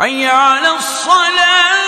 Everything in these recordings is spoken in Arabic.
حي على الصلاة.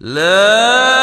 لا